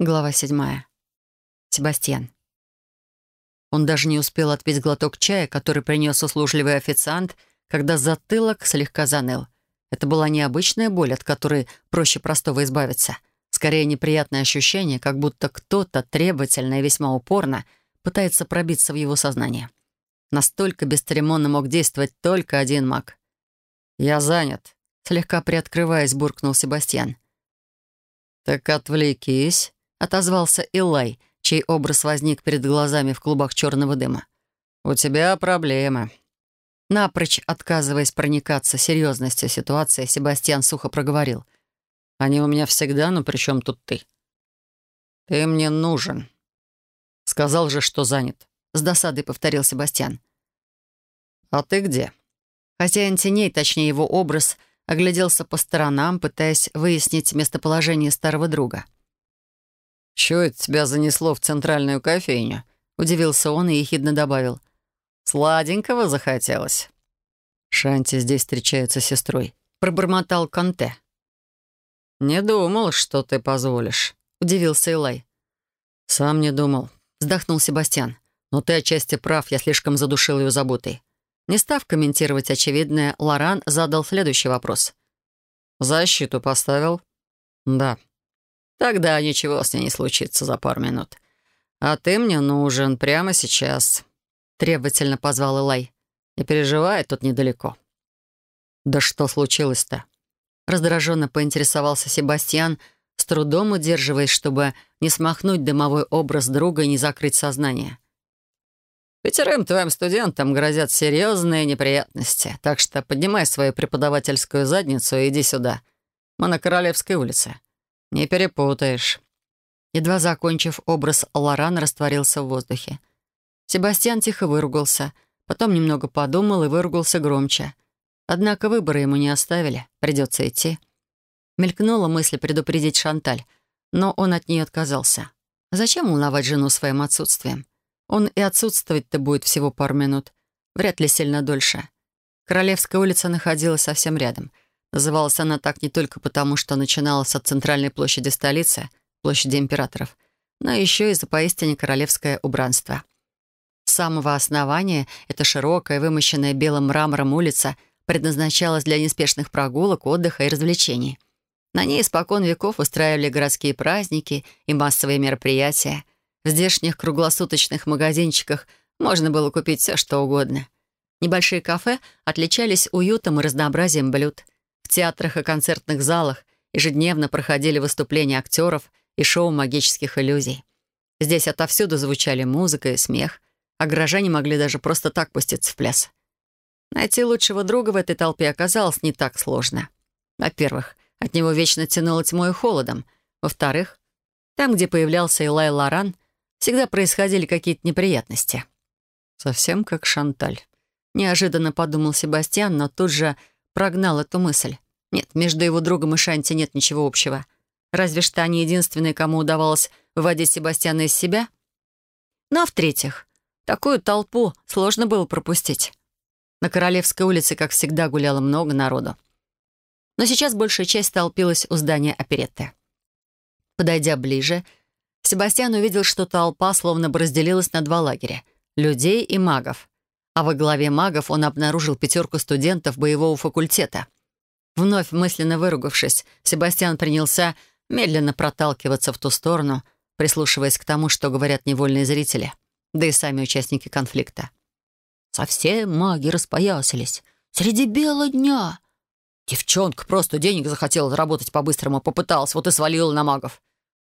Глава седьмая. Себастьян. Он даже не успел отпить глоток чая, который принес услужливый официант, когда затылок слегка заныл. Это была необычная боль, от которой проще простого избавиться. Скорее, неприятное ощущение, как будто кто-то требовательно и весьма упорно пытается пробиться в его сознание. Настолько бесцеремонно мог действовать только один маг. «Я занят», — слегка приоткрываясь, буркнул Себастьян. «Так отвлекись», — отозвался Илай, чей образ возник перед глазами в клубах черного дыма. «У тебя проблемы». Напрочь отказываясь проникаться серьезностью ситуации, Себастьян сухо проговорил. «Они у меня всегда, но при чем тут ты?» «Ты мне нужен». «Сказал же, что занят», — с досадой повторил Себастьян. «А ты где?» Хозяин теней, точнее его образ, огляделся по сторонам, пытаясь выяснить местоположение старого друга — «Чего это тебя занесло в центральную кофейню?» Удивился он и ехидно добавил. «Сладенького захотелось». Шанти здесь встречается с сестрой. Пробормотал Канте. «Не думал, что ты позволишь», — удивился Илай. «Сам не думал», — вздохнул Себастьян. «Но ты отчасти прав, я слишком задушил ее заботой». Не став комментировать очевидное, Лоран задал следующий вопрос. «Защиту поставил?» «Да», Тогда ничего с ней не случится за пару минут. А ты мне нужен прямо сейчас», — требовательно позвал Илай. «Не переживай, тут недалеко». «Да что случилось-то?» Раздраженно поинтересовался Себастьян, с трудом удерживаясь, чтобы не смахнуть дымовой образ друга и не закрыть сознание. «Пятерым твоим студентам грозят серьезные неприятности, так что поднимай свою преподавательскую задницу и иди сюда. Мы на Королевской улице. «Не перепутаешь». Едва закончив, образ Лоран растворился в воздухе. Себастьян тихо выругался, потом немного подумал и выругался громче. Однако выбора ему не оставили, придется идти. Мелькнула мысль предупредить Шанталь, но он от нее отказался. Зачем волновать жену своим отсутствием? Он и отсутствовать-то будет всего пару минут, вряд ли сильно дольше. Королевская улица находилась совсем рядом — Называлась она так не только потому, что начиналась от центральной площади столицы, площади императоров, но еще и за поистине королевское убранство. С самого основания эта широкая, вымощенная белым мрамором улица предназначалась для неспешных прогулок, отдыха и развлечений. На ней испокон веков устраивали городские праздники и массовые мероприятия. В здешних круглосуточных магазинчиках можно было купить все, что угодно. Небольшие кафе отличались уютом и разнообразием блюд — в театрах и концертных залах ежедневно проходили выступления актеров и шоу магических иллюзий. Здесь отовсюду звучали музыка и смех, а горожане могли даже просто так пуститься в пляс. Найти лучшего друга в этой толпе оказалось не так сложно. Во-первых, от него вечно тянуло тьмой и холодом. Во-вторых, там, где появлялся Илай Лоран, всегда происходили какие-то неприятности. Совсем как Шанталь. Неожиданно подумал Себастьян, но тут же прогнал эту мысль. Нет, между его другом и Шанти нет ничего общего. Разве что они единственные, кому удавалось выводить Себастьяна из себя. Ну а в-третьих, такую толпу сложно было пропустить. На Королевской улице, как всегда, гуляло много народу. Но сейчас большая часть толпилась у здания оперетты. Подойдя ближе, Себастьян увидел, что толпа словно бы разделилась на два лагеря — людей и магов а во главе магов он обнаружил пятерку студентов боевого факультета. Вновь мысленно выругавшись, Себастьян принялся медленно проталкиваться в ту сторону, прислушиваясь к тому, что говорят невольные зрители, да и сами участники конфликта. Совсем маги распоясались. Среди бела дня. Девчонка просто денег захотела заработать по-быстрому, попыталась, вот и свалила на магов.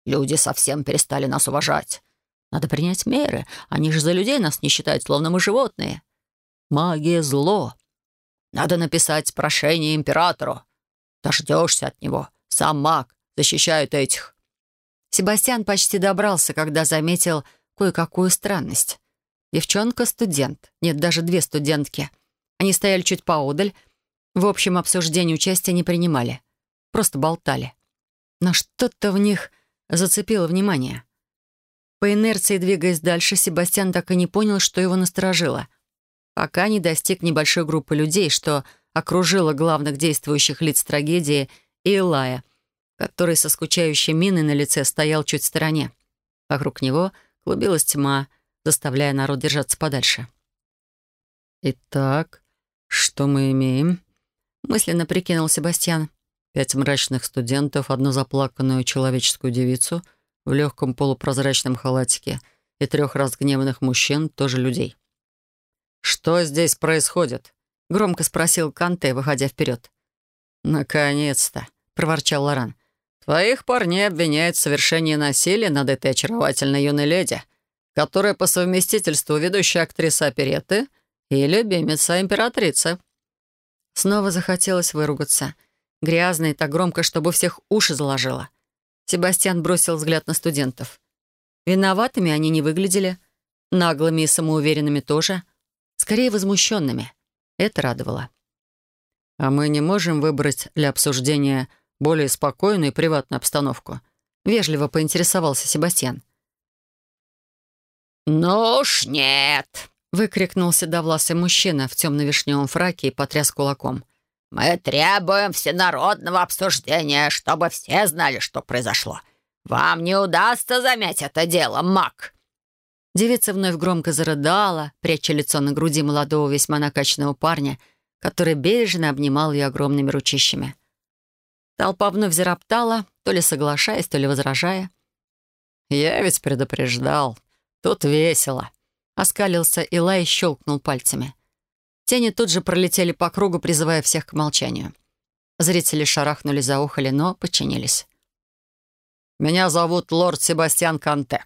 Люди совсем перестали нас уважать. Надо принять меры. Они же за людей нас не считают, словно мы животные. Магия — зло. Надо написать прошение императору. Дождешься от него. Сам маг защищает этих». Себастьян почти добрался, когда заметил кое-какую странность. Девчонка-студент. Нет, даже две студентки. Они стояли чуть поодаль. В общем обсуждении участия не принимали. Просто болтали. Но что-то в них зацепило внимание. По инерции, двигаясь дальше, Себастьян так и не понял, что его насторожило — пока не достиг небольшой группы людей, что окружила главных действующих лиц трагедии и Илая, который со скучающей миной на лице стоял чуть в стороне. Вокруг него клубилась тьма, заставляя народ держаться подальше. «Итак, что мы имеем?» — мысленно прикинул Себастьян. Пять мрачных студентов, одну заплаканную человеческую девицу в легком полупрозрачном халатике и трех разгневанных мужчин, тоже людей. «Что здесь происходит?» — громко спросил Канте, выходя вперед. «Наконец-то!» — проворчал Лоран. «Твоих парней обвиняют в совершении насилия над этой очаровательной юной леди, которая по совместительству ведущая актриса оперетты и любимица императрицы». Снова захотелось выругаться. Грязно и так громко, чтобы всех уши заложило. Себастьян бросил взгляд на студентов. Виноватыми они не выглядели, наглыми и самоуверенными тоже, скорее возмущенными. Это радовало. «А мы не можем выбрать для обсуждения более спокойную и приватную обстановку?» Вежливо поинтересовался Себастьян. «Ну уж нет!» — выкрикнул седовласый мужчина в темно-вишневом фраке и потряс кулаком. «Мы требуем всенародного обсуждения, чтобы все знали, что произошло. Вам не удастся замять это дело, маг!» Девица вновь громко зарыдала, пряча лицо на груди молодого весьма накачанного парня, который бережно обнимал ее огромными ручищами. Толпа вновь зароптала, то ли соглашаясь, то ли возражая. «Я ведь предупреждал. Тут весело», — оскалился Илай и щелкнул пальцами. Тени тут же пролетели по кругу, призывая всех к молчанию. Зрители шарахнули заухали, но подчинились. «Меня зовут лорд Себастьян Канте.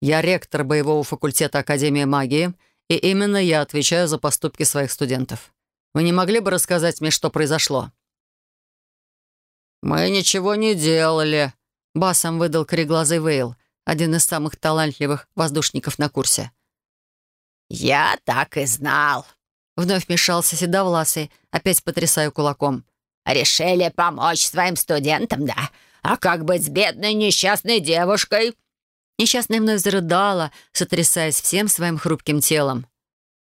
Я ректор боевого факультета Академии магии, и именно я отвечаю за поступки своих студентов. Вы не могли бы рассказать мне, что произошло?» «Мы ничего не делали», — басом выдал кореглазый Вейл, один из самых талантливых воздушников на курсе. «Я так и знал», — вновь вмешался Седовласый, опять потрясая кулаком. «Решили помочь своим студентам, да? А как быть с бедной несчастной девушкой?» Несчастная вновь зарыдала, сотрясаясь всем своим хрупким телом.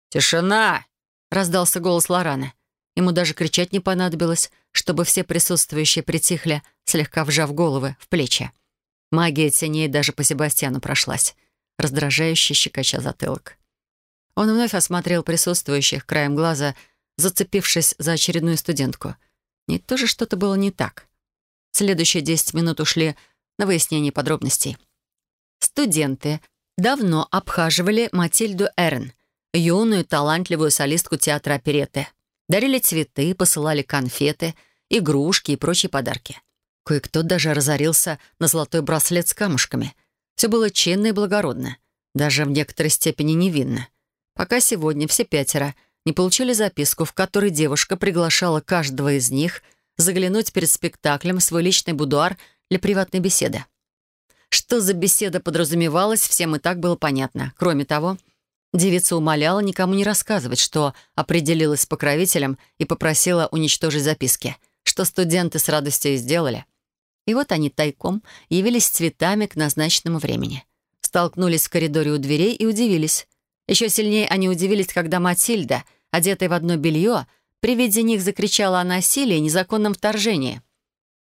«Тишина!» — раздался голос Лорана. Ему даже кричать не понадобилось, чтобы все присутствующие притихли, слегка вжав головы в плечи. Магия теней даже по Себастьяну прошлась, раздражающе щекоча затылок. Он вновь осмотрел присутствующих краем глаза, зацепившись за очередную студентку. Не то же что-то было не так. Следующие десять минут ушли на выяснение подробностей. Студенты давно обхаживали Матильду Эрн, юную талантливую солистку театра опереты. Дарили цветы, посылали конфеты, игрушки и прочие подарки. Кое-кто даже разорился на золотой браслет с камушками. Все было чинно и благородно, даже в некоторой степени невинно. Пока сегодня все пятеро не получили записку, в которой девушка приглашала каждого из них заглянуть перед спектаклем в свой личный будуар для приватной беседы. Что за беседа подразумевалась, всем и так было понятно. Кроме того, девица умоляла никому не рассказывать, что определилась с покровителем и попросила уничтожить записки, что студенты с радостью и сделали. И вот они тайком явились цветами к назначенному времени. Столкнулись в коридоре у дверей и удивились. Еще сильнее они удивились, когда Матильда, одетая в одно белье, при виде них закричала о насилии и незаконном вторжении.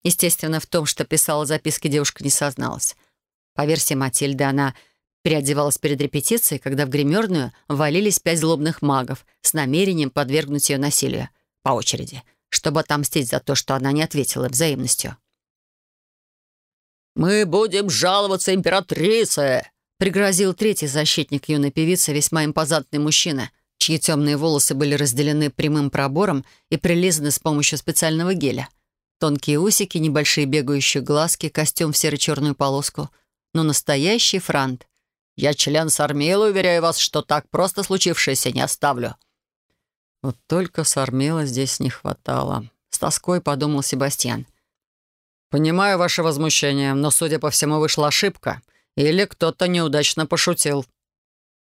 Естественно, в том, что писала записки, девушка не созналась. По версии Матильды, она переодевалась перед репетицией, когда в гримерную ввалились пять злобных магов с намерением подвергнуть ее насилию по очереди, чтобы отомстить за то, что она не ответила взаимностью. «Мы будем жаловаться императрице!» пригрозил третий защитник юной певицы, весьма импозантный мужчина, чьи темные волосы были разделены прямым пробором и прилизаны с помощью специального геля. Тонкие усики, небольшие бегающие глазки, костюм в серо-черную полоску — но настоящий франт. Я член Сармила, уверяю вас, что так просто случившееся не оставлю». Вот только Сармила здесь не хватало. С тоской подумал Себастьян. «Понимаю ваше возмущение, но, судя по всему, вышла ошибка. Или кто-то неудачно пошутил».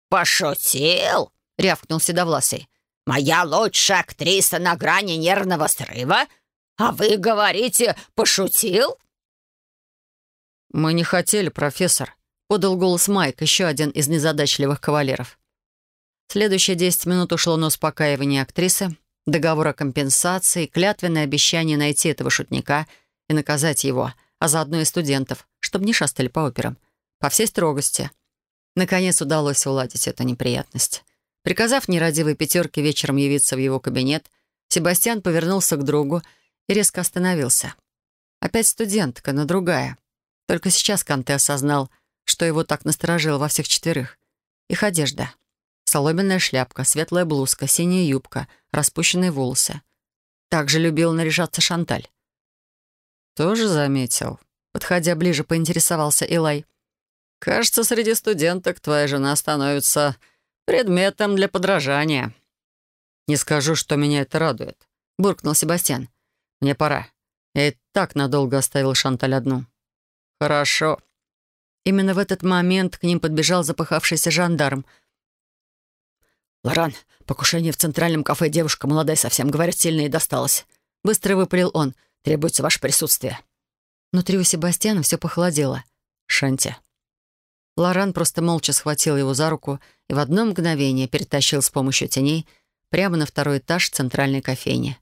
«Пошутил?» — рявкнул Седовласый. «Моя лучшая актриса на грани нервного срыва? А вы говорите, пошутил?» «Мы не хотели, профессор», — подал голос Майк, еще один из незадачливых кавалеров. Следующие десять минут ушло на успокаивание актрисы, договор о компенсации, клятвенное обещание найти этого шутника и наказать его, а заодно и студентов, чтобы не шастали по операм. По всей строгости. Наконец удалось уладить эту неприятность. Приказав нерадивой пятерке вечером явиться в его кабинет, Себастьян повернулся к другу и резко остановился. Опять студентка, но другая. Только сейчас Канте осознал, что его так насторожило во всех четверых. Их одежда. Соломенная шляпка, светлая блузка, синяя юбка, распущенные волосы. Также любил наряжаться Шанталь. «Тоже заметил?» Подходя ближе, поинтересовался Илай. «Кажется, среди студенток твоя жена становится предметом для подражания». «Не скажу, что меня это радует», — буркнул Себастьян. «Мне пора. Я и так надолго оставил Шанталь одну». «Хорошо». Именно в этот момент к ним подбежал запыхавшийся жандарм. «Лоран, покушение в центральном кафе девушка молодая совсем, говорят, сильно и досталось». Быстро выпалил он. «Требуется ваше присутствие». Внутри у Себастьяна все похолодело. «Шанти». Лоран просто молча схватил его за руку и в одно мгновение перетащил с помощью теней прямо на второй этаж центральной кофейни.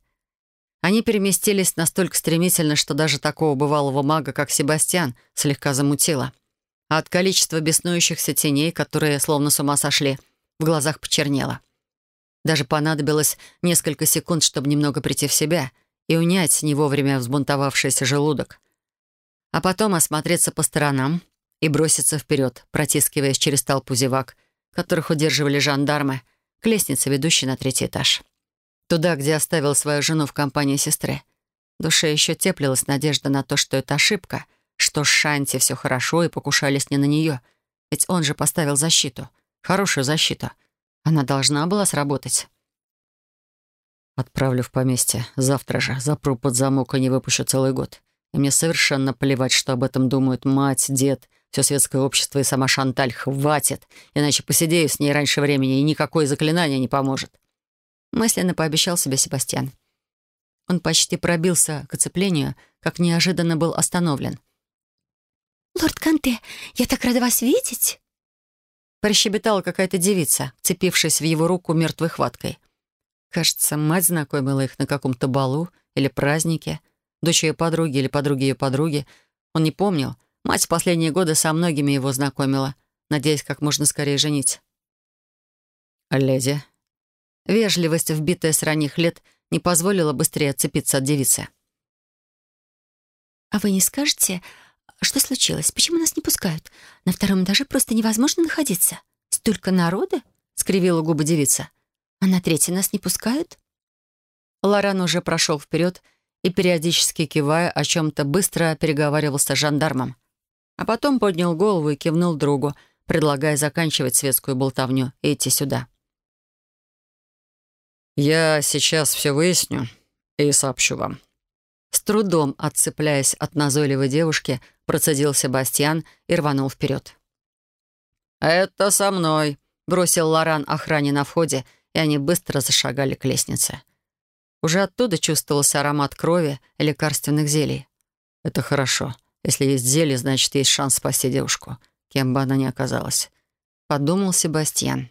Они переместились настолько стремительно, что даже такого бывалого мага, как Себастьян, слегка замутило. А от количества беснующихся теней, которые словно с ума сошли, в глазах почернело. Даже понадобилось несколько секунд, чтобы немного прийти в себя и унять не вовремя взбунтовавшийся желудок. А потом осмотреться по сторонам и броситься вперед, протискиваясь через толпу зевак, которых удерживали жандармы, к лестнице, ведущей на третий этаж. Туда, где оставил свою жену в компании сестры. В душе еще теплилась надежда на то, что это ошибка, что с Шанти все хорошо и покушались не на нее. Ведь он же поставил защиту. Хорошую защиту. Она должна была сработать. Отправлю в поместье. Завтра же. Запру под замок и не выпущу целый год. И мне совершенно плевать, что об этом думают мать, дед, все светское общество и сама Шанталь. Хватит. Иначе посидею с ней раньше времени, и никакое заклинание не поможет мысленно пообещал себе Себастьян. Он почти пробился к оцеплению, как неожиданно был остановлен. «Лорд Канте, я так рада вас видеть!» Прощебетала какая-то девица, цепившись в его руку мертвой хваткой. Кажется, мать знакомила их на каком-то балу или празднике, дочь ее подруги или подруги ее подруги. Он не помнил. Мать в последние годы со многими его знакомила, надеясь как можно скорее женить. «Леди, Вежливость, вбитая с ранних лет, не позволила быстрее отцепиться от девицы. «А вы не скажете, что случилось? Почему нас не пускают? На втором этаже просто невозможно находиться. Столько народа?» — скривила губы девица. «А на третий нас не пускают?» Лоран уже прошел вперед и, периодически кивая, о чем-то быстро переговаривался с жандармом. А потом поднял голову и кивнул другу, предлагая заканчивать светскую болтовню и идти сюда. «Я сейчас все выясню и сообщу вам». С трудом, отцепляясь от назойливой девушки, процедил Себастьян и рванул вперед. «Это со мной», — бросил Лоран охране на входе, и они быстро зашагали к лестнице. Уже оттуда чувствовался аромат крови и лекарственных зелий. «Это хорошо. Если есть зелье, значит, есть шанс спасти девушку, кем бы она ни оказалась», — подумал Себастьян.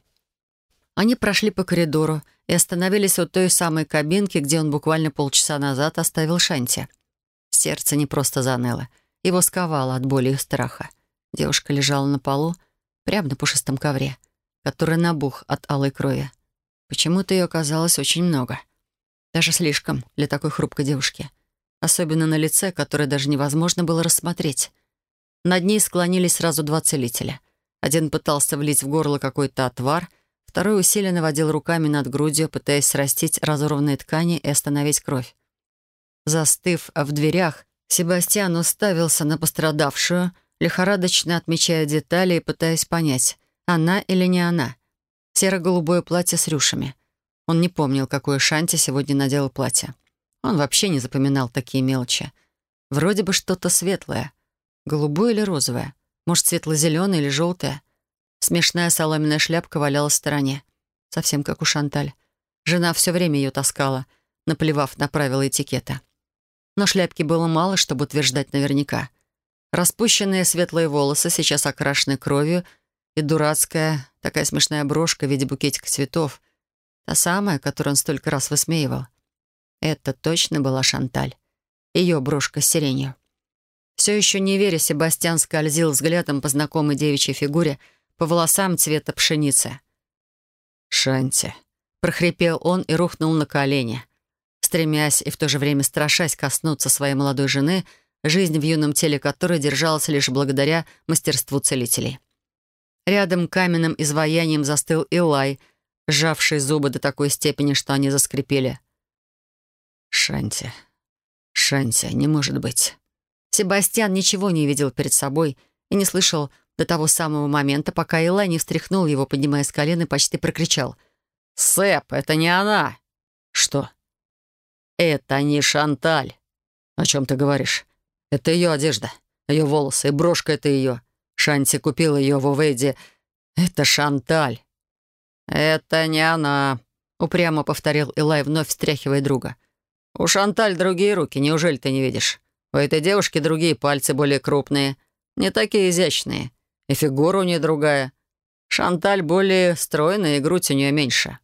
Они прошли по коридору и остановились у той самой кабинки, где он буквально полчаса назад оставил Шанти. Сердце не просто заныло. Его сковало от боли и страха. Девушка лежала на полу, прямо на пушистом ковре, который набух от алой крови. Почему-то ее оказалось очень много. Даже слишком для такой хрупкой девушки. Особенно на лице, которое даже невозможно было рассмотреть. Над ней склонились сразу два целителя. Один пытался влить в горло какой-то отвар — Второй усиленно водил руками над грудью, пытаясь срастить разорванные ткани и остановить кровь. Застыв в дверях, Себастьян уставился на пострадавшую, лихорадочно отмечая детали и пытаясь понять, она или не она. Серо-голубое платье с рюшами. Он не помнил, какое Шанти сегодня надела платье. Он вообще не запоминал такие мелочи. Вроде бы что-то светлое. Голубое или розовое? Может, светло-зеленое или желтое? Смешная соломенная шляпка валялась в стороне. Совсем как у Шанталь. Жена все время ее таскала, наплевав на правила этикета. Но шляпки было мало, чтобы утверждать наверняка. Распущенные светлые волосы, сейчас окрашены кровью, и дурацкая, такая смешная брошка в виде букетика цветов. Та самая, которую он столько раз высмеивал. Это точно была Шанталь. Ее брошка с сиренью. Все еще не веря, Себастьян скользил взглядом по знакомой девичьей фигуре, по волосам цвета пшеницы. «Шанти», — прохрипел он и рухнул на колени. Стремясь и в то же время страшась коснуться своей молодой жены, жизнь в юном теле которой держалась лишь благодаря мастерству целителей. Рядом каменным изваянием застыл Илай, сжавший зубы до такой степени, что они заскрипели. «Шанти, Шанти, не может быть». Себастьян ничего не видел перед собой и не слышал до того самого момента, пока Илай не встряхнул его, поднимая с колен и почти прокричал. «Сэп, это не она!» «Что?» «Это не Шанталь!» «О чем ты говоришь?» «Это ее одежда, ее волосы, и брошка — это ее. Шанти купила ее в Увейде. Это Шанталь!» «Это не она!» — упрямо повторил Илай, вновь встряхивая друга. «У Шанталь другие руки, неужели ты не видишь? У этой девушки другие пальцы более крупные, не такие изящные. И фигура у нее другая. Шанталь более стройная, и грудь у нее меньше».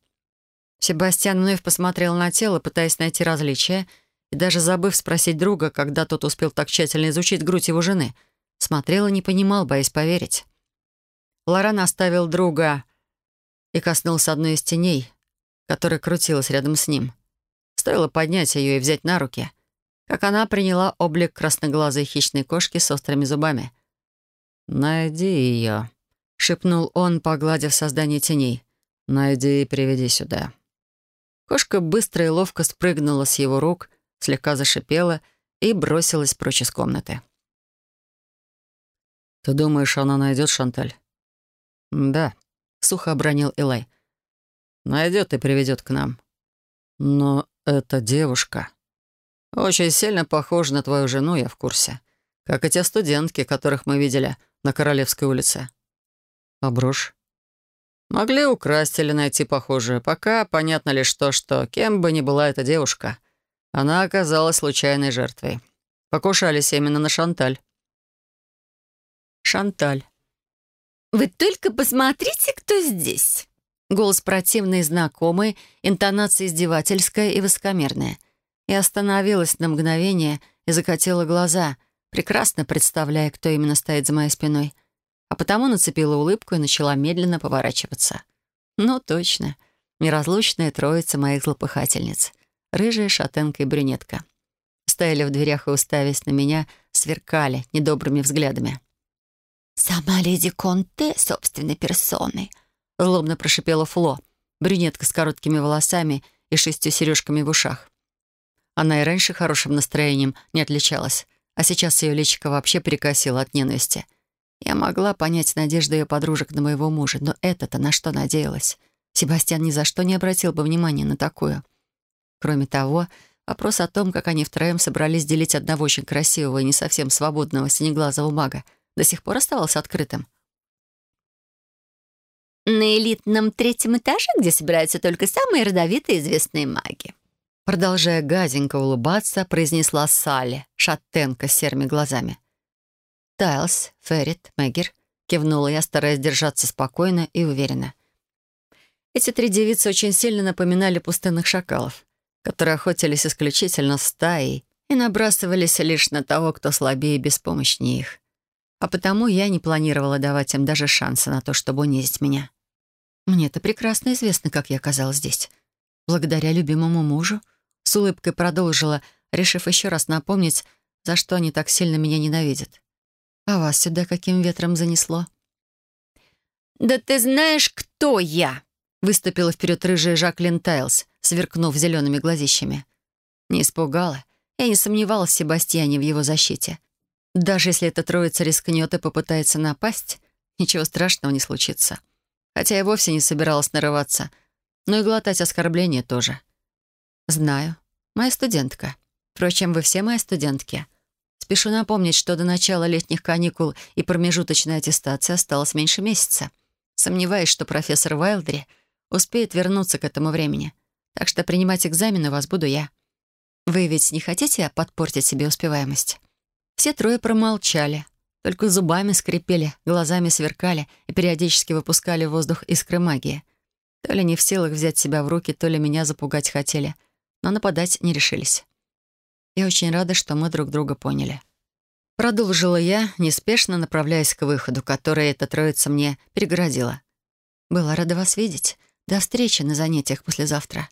Себастьян вновь посмотрел на тело, пытаясь найти различия, и даже забыв спросить друга, когда тот успел так тщательно изучить грудь его жены, смотрел и не понимал, боясь поверить. Лоран оставил друга и коснулся одной из теней, которая крутилась рядом с ним. Стоило поднять ее и взять на руки — как она приняла облик красноглазой хищной кошки с острыми зубами. «Найди ее», — шепнул он, погладив создание теней. «Найди и приведи сюда». Кошка быстро и ловко спрыгнула с его рук, слегка зашипела и бросилась прочь из комнаты. «Ты думаешь, она найдет Шанталь?» «Да», — сухо обронил Элай. «Найдет и приведет к нам». «Но эта девушка...» Очень сильно похожа на твою жену, я в курсе. Как и те студентки, которых мы видели на Королевской улице. А брошь? Могли украсть или найти похожую. Пока понятно лишь то, что кем бы ни была эта девушка, она оказалась случайной жертвой. Покушались именно на Шанталь. Шанталь. «Вы только посмотрите, кто здесь!» Голос противный, знакомый, интонация издевательская и высокомерная — и остановилась на мгновение и закатила глаза, прекрасно представляя, кто именно стоит за моей спиной. А потому нацепила улыбку и начала медленно поворачиваться. Ну, точно. Неразлучная троица моих злопыхательниц. Рыжая, шатенка и брюнетка. Стояли в дверях и, уставясь на меня, сверкали недобрыми взглядами. «Сама леди Конте собственной персоной», — злобно прошипела Фло, брюнетка с короткими волосами и шестью сережками в ушах. Она и раньше хорошим настроением не отличалась, а сейчас ее личико вообще перекосило от ненависти. Я могла понять надежды ее подружек на моего мужа, но это-то на что надеялась? Себастьян ни за что не обратил бы внимания на такую. Кроме того, вопрос о том, как они втроем собрались делить одного очень красивого и не совсем свободного синеглазого мага, до сих пор оставался открытым. «На элитном третьем этаже, где собираются только самые родовитые известные маги», Продолжая гаденько улыбаться, произнесла Салли, шатенка с серыми глазами. «Тайлс, Феррит, Мэггер», — кивнула я, стараясь держаться спокойно и уверенно. Эти три девицы очень сильно напоминали пустынных шакалов, которые охотились исключительно стаей и набрасывались лишь на того, кто слабее и беспомощнее их. А потому я не планировала давать им даже шанса на то, чтобы унизить меня. Мне-то прекрасно известно, как я оказалась здесь. Благодаря любимому мужу, с улыбкой продолжила, решив еще раз напомнить, за что они так сильно меня ненавидят. «А вас сюда каким ветром занесло?» «Да ты знаешь, кто я!» выступила вперед рыжая Жаклин Тайлс, сверкнув зелеными глазищами. Не испугала. Я не сомневалась в Себастьяне в его защите. Даже если эта троица рискнет и попытается напасть, ничего страшного не случится. Хотя я вовсе не собиралась нарываться, но и глотать оскорбления тоже. «Знаю. Моя студентка. Впрочем, вы все мои студентки. Спешу напомнить, что до начала летних каникул и промежуточной аттестации осталось меньше месяца. Сомневаюсь, что профессор Вайлдри успеет вернуться к этому времени. Так что принимать экзамены вас буду я. Вы ведь не хотите подпортить себе успеваемость?» Все трое промолчали, только зубами скрипели, глазами сверкали и периодически выпускали в воздух искры магии. То ли не в силах взять себя в руки, то ли меня запугать хотели — но нападать не решились. Я очень рада, что мы друг друга поняли. Продолжила я, неспешно направляясь к выходу, который эта троица мне перегородила. «Была рада вас видеть. До встречи на занятиях послезавтра».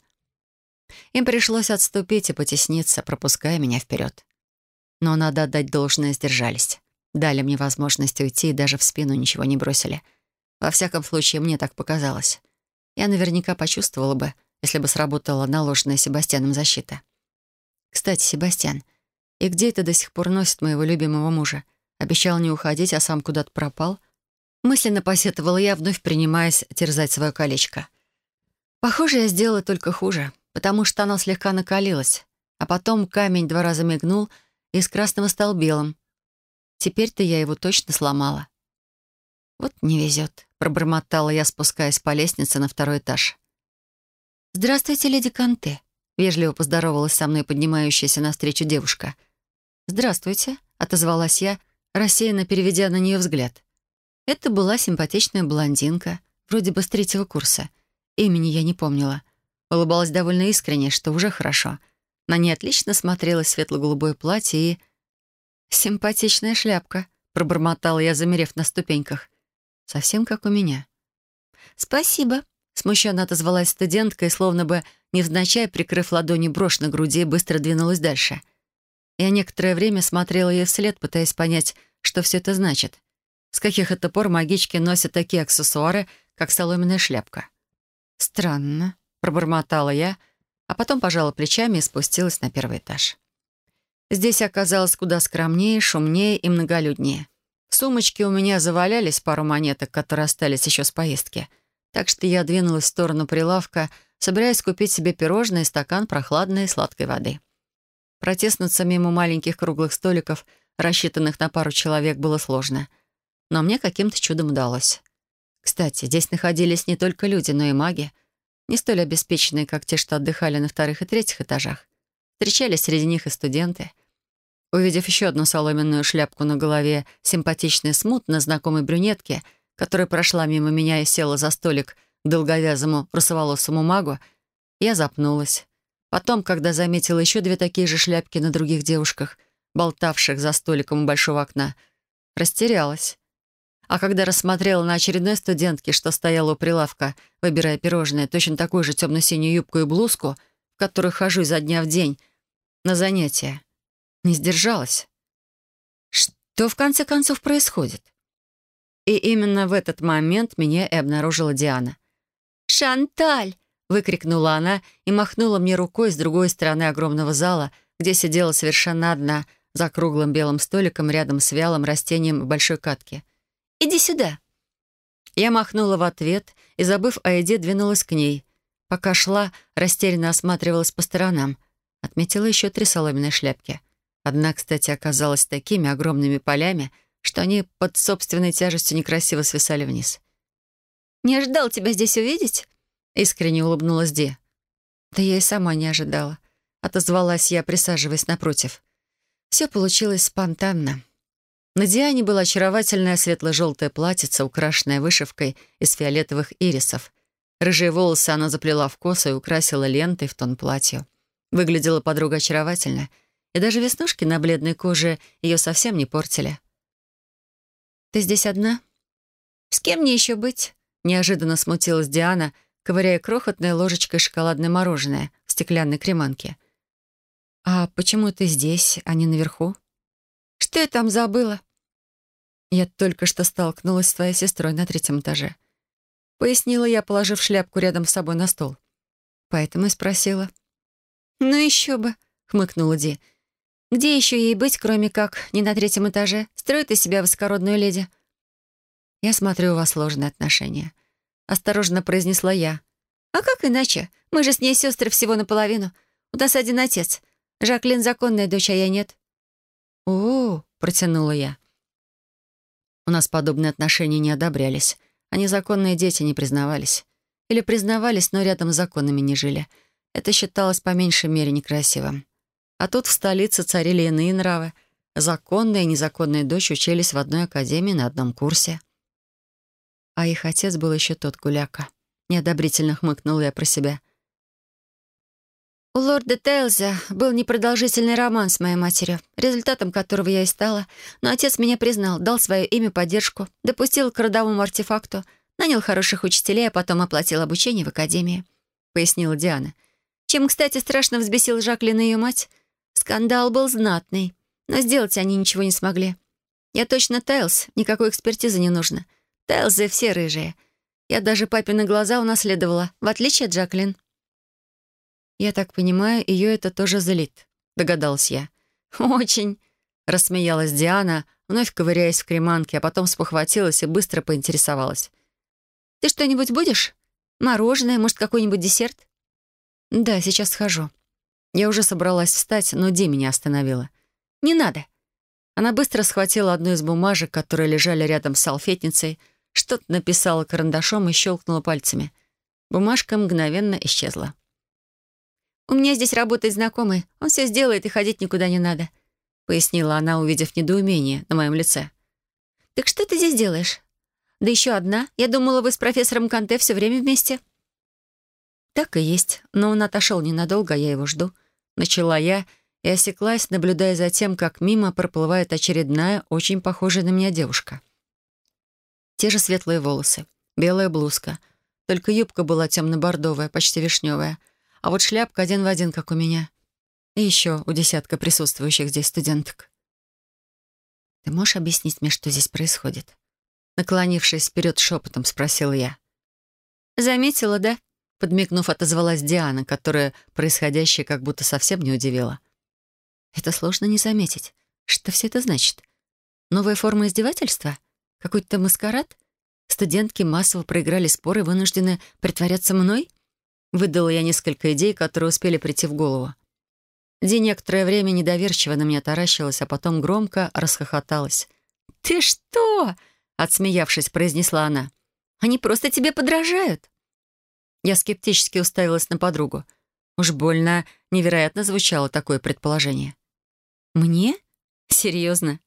Им пришлось отступить и потесниться, пропуская меня вперед. Но надо отдать должное, сдержались. Дали мне возможность уйти и даже в спину ничего не бросили. Во всяком случае, мне так показалось. Я наверняка почувствовала бы, если бы сработала наложенная Себастьяном защита. Кстати, Себастьян, и где это до сих пор носит моего любимого мужа? Обещал не уходить, а сам куда-то пропал? Мысленно посетовала я, вновь принимаясь терзать свое колечко. Похоже, я сделала только хуже, потому что оно слегка накалилось, а потом камень два раза мигнул и из красного стал белым. Теперь-то я его точно сломала. «Вот не везет», — пробормотала я, спускаясь по лестнице на второй этаж. «Здравствуйте, леди Канте», — вежливо поздоровалась со мной поднимающаяся навстречу девушка — «Здравствуйте», — отозвалась я, рассеянно переведя на нее взгляд. Это была симпатичная блондинка, вроде бы с третьего курса. Имени я не помнила. Улыбалась довольно искренне, что уже хорошо. На ней отлично смотрелось светло-голубое платье и... «Симпатичная шляпка», — пробормотала я, замерев на ступеньках. «Совсем как у меня». «Спасибо», — смущенно отозвалась студентка и, словно бы невзначай, прикрыв ладони брошь на груди, быстро двинулась дальше — я некоторое время смотрела ей вслед, пытаясь понять, что все это значит. С каких это пор магички носят такие аксессуары, как соломенная шляпка? «Странно», — пробормотала я, а потом пожала плечами и спустилась на первый этаж. Здесь оказалось куда скромнее, шумнее и многолюднее. В сумочке у меня завалялись пару монеток, которые остались еще с поездки. Так что я двинулась в сторону прилавка, собираясь купить себе пирожное и стакан прохладной сладкой воды. Протеснуться мимо маленьких круглых столиков, рассчитанных на пару человек, было сложно. Но мне каким-то чудом удалось. Кстати, здесь находились не только люди, но и маги. Не столь обеспеченные, как те, что отдыхали на вторых и третьих этажах. Встречались среди них и студенты. Увидев еще одну соломенную шляпку на голове симпатичной смутно знакомой брюнетки, которая прошла мимо меня и села за столик долговязому русоволосому магу, я запнулась. Потом, когда заметила еще две такие же шляпки на других девушках, болтавших за столиком у большого окна, растерялась. А когда рассмотрела на очередной студентке, что стояла у прилавка, выбирая пирожное, точно такую же темно-синюю юбку и блузку, в которой хожу изо дня в день, на занятия, не сдержалась. Что в конце концов происходит? И именно в этот момент меня и обнаружила Диана. «Шанталь!» выкрикнула она и махнула мне рукой с другой стороны огромного зала, где сидела совершенно одна, за круглым белым столиком рядом с вялым растением в большой катке. «Иди сюда!» Я махнула в ответ и, забыв о еде, двинулась к ней. Пока шла, растерянно осматривалась по сторонам. Отметила еще три соломенные шляпки. Одна, кстати, оказалась такими огромными полями, что они под собственной тяжестью некрасиво свисали вниз. «Не ожидал тебя здесь увидеть?» Искренне улыбнулась Ди. «Да я и сама не ожидала», — отозвалась я, присаживаясь напротив. Все получилось спонтанно. На Диане было очаровательное светло-желтое платьице, украшенное вышивкой из фиолетовых ирисов. Рыжие волосы она заплела в косу и украсила лентой в тон платью. Выглядела подруга очаровательно, и даже веснушки на бледной коже ее совсем не портили. «Ты здесь одна?» «С кем мне еще быть?» Неожиданно смутилась Диана — ковыряя крохотной ложечкой шоколадное мороженое в стеклянной креманке. «А почему ты здесь, а не наверху?» «Что я там забыла?» «Я только что столкнулась с твоей сестрой на третьем этаже», — пояснила я, положив шляпку рядом с собой на стол. Поэтому и спросила. «Ну еще бы», — хмыкнула Ди. «Где еще ей быть, кроме как не на третьем этаже? Строит из себя высокородную леди». «Я смотрю, у вас сложные отношения осторожно произнесла я. «А как иначе? Мы же с ней сестры всего наполовину. У нас один отец. Жаклин законная дочь, а я нет». «О-о-о», протянула я. У нас подобные отношения не одобрялись, а незаконные дети не признавались. Или признавались, но рядом с законами не жили. Это считалось по меньшей мере некрасивым. А тут в столице царили иные нравы. Законная и незаконная дочь учились в одной академии на одном курсе. А их отец был еще тот гуляка. Неодобрительно хмыкнул я про себя. У лорда Тейлза был непродолжительный роман с моей матерью, результатом которого я и стала. Но отец меня признал, дал свое имя поддержку, допустил к родовому артефакту, нанял хороших учителей, а потом оплатил обучение в академии», — пояснила Диана. Чем, кстати, страшно взбесил Жаклин и ее мать. Скандал был знатный, но сделать они ничего не смогли. Я точно Тейлз, никакой экспертизы не нужно. Тейлзы все рыжие. Я даже папины глаза унаследовала, в отличие от Жаклин. «Я так понимаю, ее это тоже злит», — догадалась я. «Очень», — рассмеялась Диана, вновь ковыряясь в креманке, а потом спохватилась и быстро поинтересовалась. «Ты что-нибудь будешь? Мороженое, может, какой-нибудь десерт?» «Да, сейчас схожу». Я уже собралась встать, но Ди меня остановила. «Не надо». Она быстро схватила одну из бумажек, которые лежали рядом с салфетницей, что-то написала карандашом и щелкнула пальцами. Бумажка мгновенно исчезла. «У меня здесь работает знакомый. Он все сделает, и ходить никуда не надо», — пояснила она, увидев недоумение на моем лице. «Так что ты здесь делаешь? Да еще одна. Я думала, вы с профессором Канте все время вместе». Так и есть, но он отошел ненадолго, а я его жду. Начала я и осеклась, наблюдая за тем, как мимо проплывает очередная, очень похожая на меня девушка. Те же светлые волосы, белая блузка, только юбка была темно-бордовая, почти вишневая — а вот шляпка один в один, как у меня. И еще у десятка присутствующих здесь студенток. «Ты можешь объяснить мне, что здесь происходит?» Наклонившись вперед шепотом, спросила я. «Заметила, да?» Подмигнув, отозвалась Диана, которая происходящее как будто совсем не удивила. «Это сложно не заметить. Что все это значит? Новая форма издевательства? Какой-то маскарад? Студентки массово проиграли споры и вынуждены притворяться мной?» Выдала я несколько идей, которые успели прийти в голову. Ди некоторое время недоверчиво на меня таращилась, а потом громко расхохоталась. «Ты что?» — отсмеявшись, произнесла она. «Они просто тебе подражают». Я скептически уставилась на подругу. Уж больно невероятно звучало такое предположение. «Мне? Серьезно?»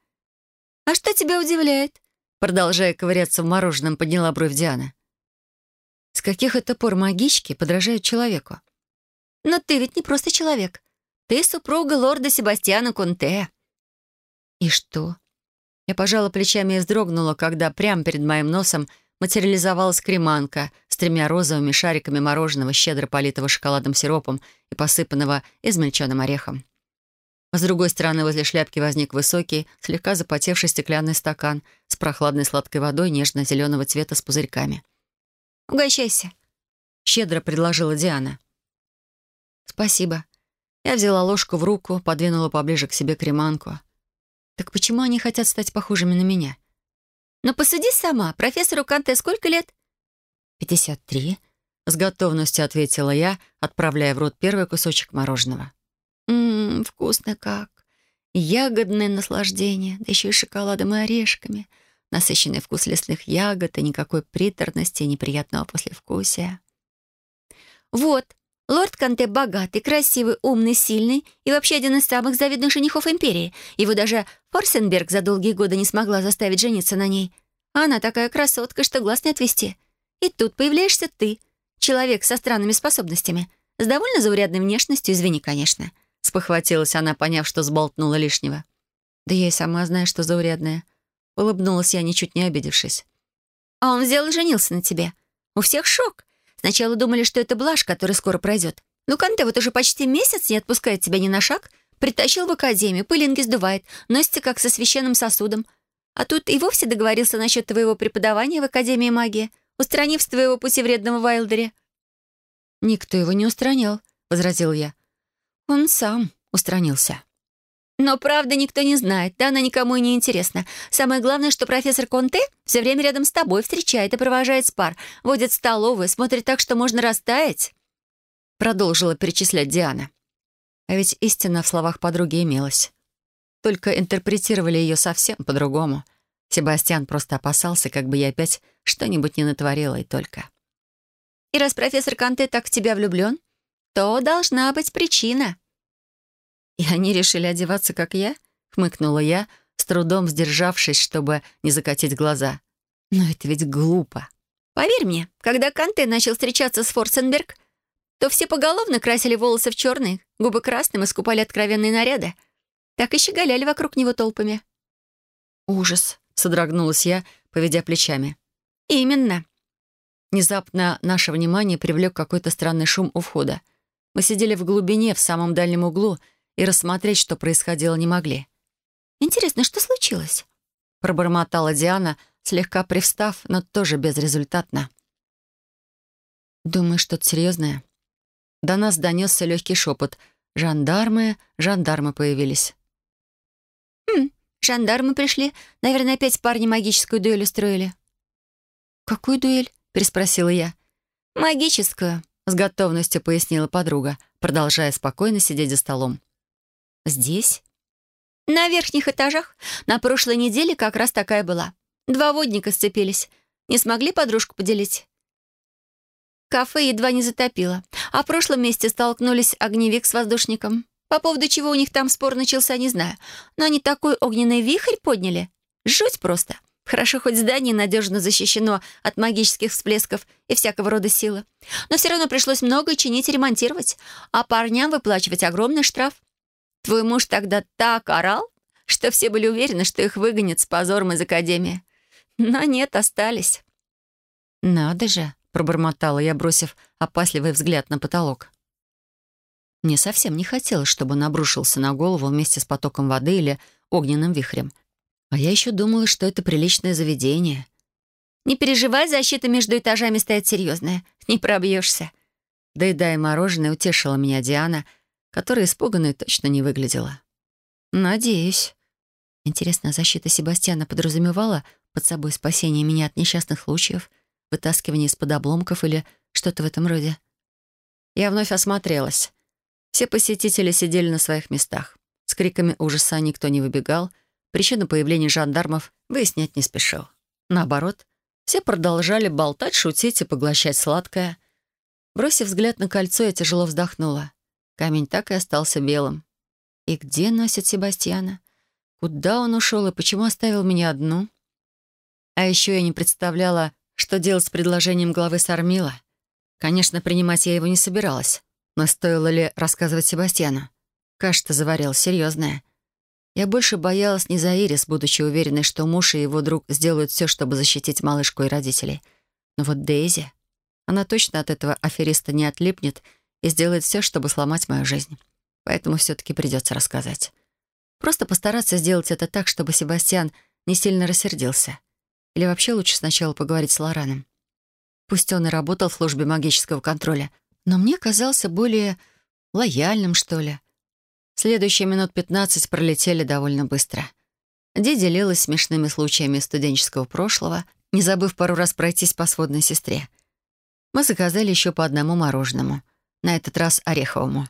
«А что тебя удивляет?» Продолжая ковыряться в мороженом, подняла бровь Диана. С каких это пор магички подражают человеку? Но ты ведь не просто человек. Ты супруга лорда Себастьяна Конте. И что? Я пожала плечами и вздрогнула, когда прямо перед моим носом материализовалась креманка с тремя розовыми шариками мороженого, щедро политого шоколадным сиропом и посыпанного измельченным орехом. С другой стороны возле шляпки возник высокий, слегка запотевший стеклянный стакан с прохладной сладкой водой нежно-зеленого цвета с пузырьками. Угощайся», — щедро предложила Диана. «Спасибо». Я взяла ложку в руку, подвинула поближе к себе креманку. «Так почему они хотят стать похожими на меня?» «Но посуди сама. Профессору Канте сколько лет?» «Пятьдесят три», — с готовностью ответила я, отправляя в рот первый кусочек мороженого. «Ммм, вкусно как. Ягодное наслаждение, да еще и шоколадом и орешками насыщенный вкус лесных ягод и никакой приторности и неприятного послевкусия. «Вот, лорд Канте богатый, красивый, умный, сильный и вообще один из самых завидных женихов империи. Его даже Форсенберг за долгие годы не смогла заставить жениться на ней. А она такая красотка, что глаз не отвести. И тут появляешься ты, человек со странными способностями, с довольно заурядной внешностью, извини, конечно». Спохватилась она, поняв, что сболтнула лишнего. «Да я и сама знаю, что заурядная. Улыбнулась я, ничуть не обидевшись. «А он взял и женился на тебе. У всех шок. Сначала думали, что это блажь, которая скоро пройдет. Ну, Канте вот уже почти месяц не отпускает тебя ни на шаг. Притащил в академию, пылинки сдувает, носится как со священным сосудом. А тут и вовсе договорился насчет твоего преподавания в Академии магии, устранив с твоего пути вредного Вайлдере». «Никто его не устранял», — возразил я. «Он сам устранился». Но правда никто не знает, да она никому и не интересна. Самое главное, что профессор Конте все время рядом с тобой встречает и провожает с пар, водит в столовую, смотрит так, что можно растаять. Продолжила перечислять Диана. А ведь истина в словах подруги имелась. Только интерпретировали ее совсем по-другому. Себастьян просто опасался, как бы я опять что-нибудь не натворила, и только. «И раз профессор Канте так в тебя влюблен, то должна быть причина», «И они решили одеваться, как я?» — хмыкнула я, с трудом сдержавшись, чтобы не закатить глаза. «Но это ведь глупо». «Поверь мне, когда Канте начал встречаться с Форсенберг, то все поголовно красили волосы в черный, губы красным и скупали откровенные наряды. Так и щеголяли вокруг него толпами. «Ужас!» — содрогнулась я, поведя плечами. «Именно!» Внезапно наше внимание привлек какой-то странный шум у входа. Мы сидели в глубине, в самом дальнем углу, и рассмотреть, что происходило, не могли. «Интересно, что случилось?» Пробормотала Диана, слегка привстав, но тоже безрезультатно. «Думаешь, что-то серьезное?» До нас донесся легкий шепот. «Жандармы, жандармы появились». «Хм, жандармы пришли. Наверное, опять парни магическую дуэль устроили». «Какую дуэль?» — переспросила я. «Магическую», — с готовностью пояснила подруга, продолжая спокойно сидеть за столом. «Здесь?» «На верхних этажах. На прошлой неделе как раз такая была. Два водника сцепились. Не смогли подружку поделить?» Кафе едва не затопило. А в прошлом месяце столкнулись огневик с воздушником. По поводу чего у них там спор начался, не знаю. Но они такой огненный вихрь подняли. Жуть просто. Хорошо, хоть здание надежно защищено от магических всплесков и всякого рода силы. Но все равно пришлось многое чинить и ремонтировать, а парням выплачивать огромный штраф. Твой муж тогда так орал, что все были уверены, что их выгонят с позором из академии. Но нет, остались. «Надо же!» пробормотала я, бросив опасливый взгляд на потолок. Мне совсем не хотелось, чтобы он обрушился на голову вместе с потоком воды или огненным вихрем. А я еще думала, что это приличное заведение. «Не переживай, защита между этажами стоит серьезная. Не пробьешься». Доедая мороженое, утешила меня Диана, которая испуганной точно не выглядела. «Надеюсь». Интересно, защита Себастьяна подразумевала под собой спасение меня от несчастных случаев — вытаскивание из-под обломков или что-то в этом роде. Я вновь осмотрелась. Все посетители сидели на своих местах. С криками ужаса никто не выбегал, причину появления жандармов выяснять не спешил. Наоборот, все продолжали болтать, шутить и поглощать сладкое. Бросив взгляд на кольцо, я тяжело вздохнула. Камень так и остался белым. И где носит Себастьяна? Куда он ушел и почему оставил меня одну? А еще я не представляла, что делать с предложением главы Сармила? Конечно, принимать я его не собиралась. Но стоило ли рассказывать Себастьяну? Каша-то заварил, серьезная. Я больше боялась не за Ирис, будучи уверенной, что муж и его друг сделают все, чтобы защитить малышку и родителей. Но вот Дейзи... Она точно от этого афериста не отлипнет и сделает все, чтобы сломать мою жизнь. Поэтому все-таки придется рассказать. Просто постараться сделать это так, чтобы Себастьян не сильно рассердился. Или вообще лучше сначала поговорить с Лораном. Пусть он и работал в службе магического контроля, но мне казался более лояльным, что ли. Следующие минут пятнадцать пролетели довольно быстро. Ди делилась смешными случаями студенческого прошлого, не забыв пару раз пройтись по сводной сестре. Мы заказали еще по одному мороженому, на этот раз ореховому.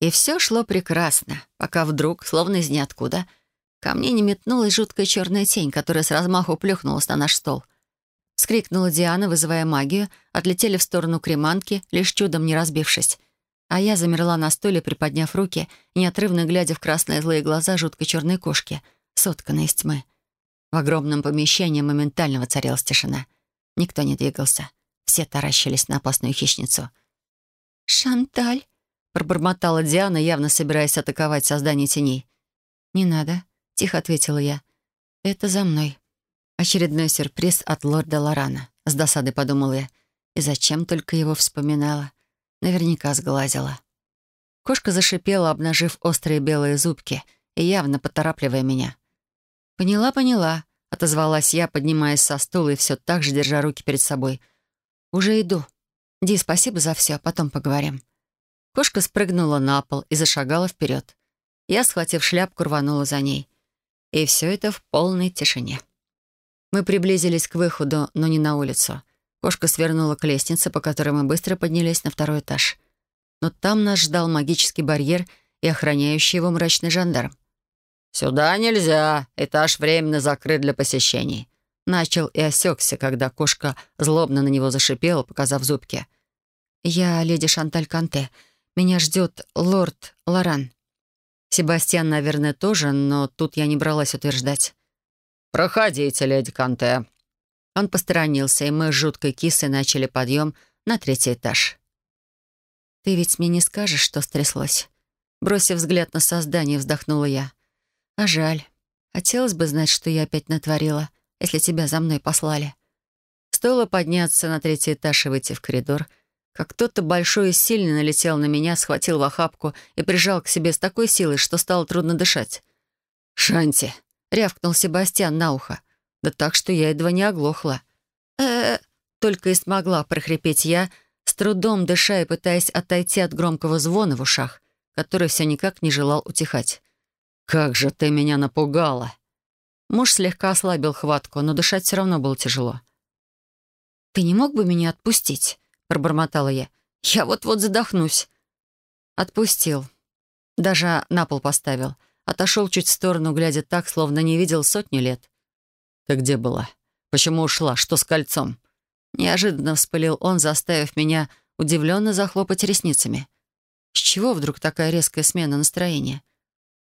И все шло прекрасно, пока вдруг, словно из ниоткуда, Ко мне не метнулась жуткая черная тень, которая с размаху плюхнулась на наш стол. Вскрикнула Диана, вызывая магию, отлетели в сторону креманки, лишь чудом не разбившись. А я замерла на стуле, приподняв руки, неотрывно глядя в красные злые глаза жуткой черной кошки, сотканной из тьмы. В огромном помещении моментально воцарилась тишина. Никто не двигался. Все таращились на опасную хищницу. «Шанталь», — пробормотала Диана, явно собираясь атаковать создание теней. «Не надо», — тихо ответила я. «Это за мной». Очередной сюрприз от лорда Лорана. С досадой подумала я. И зачем только его вспоминала? Наверняка сглазила. Кошка зашипела, обнажив острые белые зубки и явно поторапливая меня. «Поняла, поняла», — отозвалась я, поднимаясь со стула и все так же держа руки перед собой. «Уже иду. Ди, спасибо за все, потом поговорим». Кошка спрыгнула на пол и зашагала вперед. Я, схватив шляпку, рванула за ней. И все это в полной тишине. Мы приблизились к выходу, но не на улицу. Кошка свернула к лестнице, по которой мы быстро поднялись на второй этаж. Но там нас ждал магический барьер и охраняющий его мрачный жандарм. «Сюда нельзя. Этаж временно закрыт для посещений». Начал и осекся, когда кошка злобно на него зашипела, показав зубки. «Я леди Шанталь Канте. Меня ждет лорд Лоран». Себастьян, наверное, тоже, но тут я не бралась утверждать. «Проходите, леди Канте». Он посторонился, и мы с жуткой кисой начали подъем на третий этаж. «Ты ведь мне не скажешь, что стряслось?» Бросив взгляд на создание, вздохнула я. «А жаль. Хотелось бы знать, что я опять натворила, если тебя за мной послали». Стоило подняться на третий этаж и выйти в коридор, как кто-то большой и сильный налетел на меня, схватил в охапку и прижал к себе с такой силой, что стало трудно дышать. «Шанти!» — рявкнул Себастьян на ухо. Да так, что я едва не оглохла. э только и смогла прохрипеть я, с трудом дыша и пытаясь отойти от громкого звона в ушах, который все никак не желал утихать. «Как же ты меня напугала!» Муж слегка ослабил хватку, но дышать все равно было тяжело. «Ты не мог бы меня отпустить?» — пробормотала я. «Я вот-вот задохнусь». Отпустил. Даже на пол поставил. Отошел чуть в сторону, глядя так, словно не видел сотню лет. «Ты где была? Почему ушла? Что с кольцом?» Неожиданно вспылил он, заставив меня удивленно захлопать ресницами. С чего вдруг такая резкая смена настроения?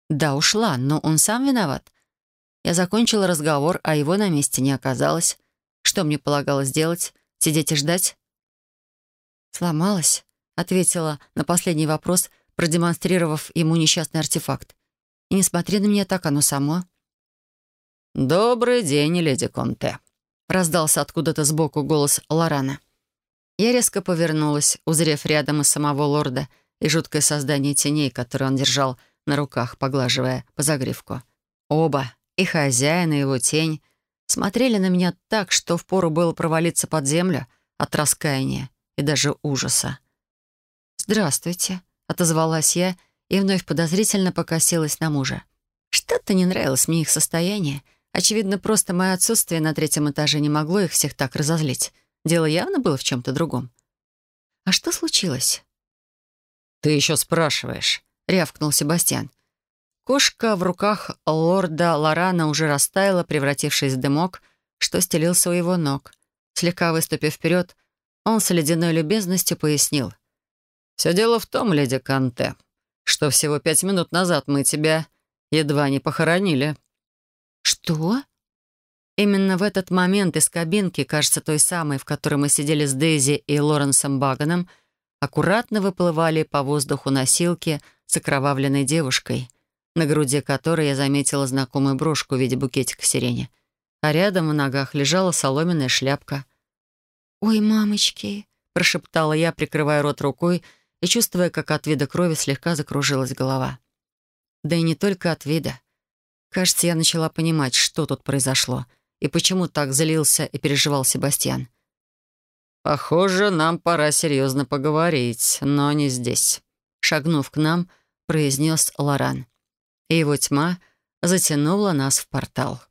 Да, ушла, но он сам виноват. Я закончила разговор, а его на месте не оказалось. Что мне полагалось делать? Сидеть и ждать? «Сломалась», — ответила на последний вопрос, продемонстрировав ему несчастный артефакт. «И не смотри на меня так, оно само». «Добрый день, леди Конте», раздался откуда-то сбоку голос Лорана. Я резко повернулась, узрев рядом и самого лорда и жуткое создание теней, которое он держал на руках, поглаживая по загривку. Оба, и хозяин, и его тень, смотрели на меня так, что впору было провалиться под землю от раскаяния и даже ужаса. «Здравствуйте», — отозвалась я и вновь подозрительно покосилась на мужа. Что-то не нравилось мне их состояние, Очевидно, просто мое отсутствие на третьем этаже не могло их всех так разозлить. Дело явно было в чем-то другом. «А что случилось?» «Ты еще спрашиваешь», — рявкнул Себастьян. Кошка в руках лорда Лорана уже растаяла, превратившись в дымок, что стелился у его ног. Слегка выступив вперед, он с ледяной любезностью пояснил. «Все дело в том, леди Канте, что всего пять минут назад мы тебя едва не похоронили». «Что?» Именно в этот момент из кабинки, кажется, той самой, в которой мы сидели с Дейзи и Лоренсом Баганом, аккуратно выплывали по воздуху носилки с окровавленной девушкой, на груди которой я заметила знакомую брошку в виде букетика сирени, а рядом в ногах лежала соломенная шляпка. «Ой, мамочки!» — прошептала я, прикрывая рот рукой и чувствуя, как от вида крови слегка закружилась голова. Да и не только от вида. Кажется, я начала понимать, что тут произошло и почему так залился и переживал Себастьян. «Похоже, нам пора серьезно поговорить, но не здесь», — шагнув к нам, произнес Лоран. И его тьма затянула нас в портал.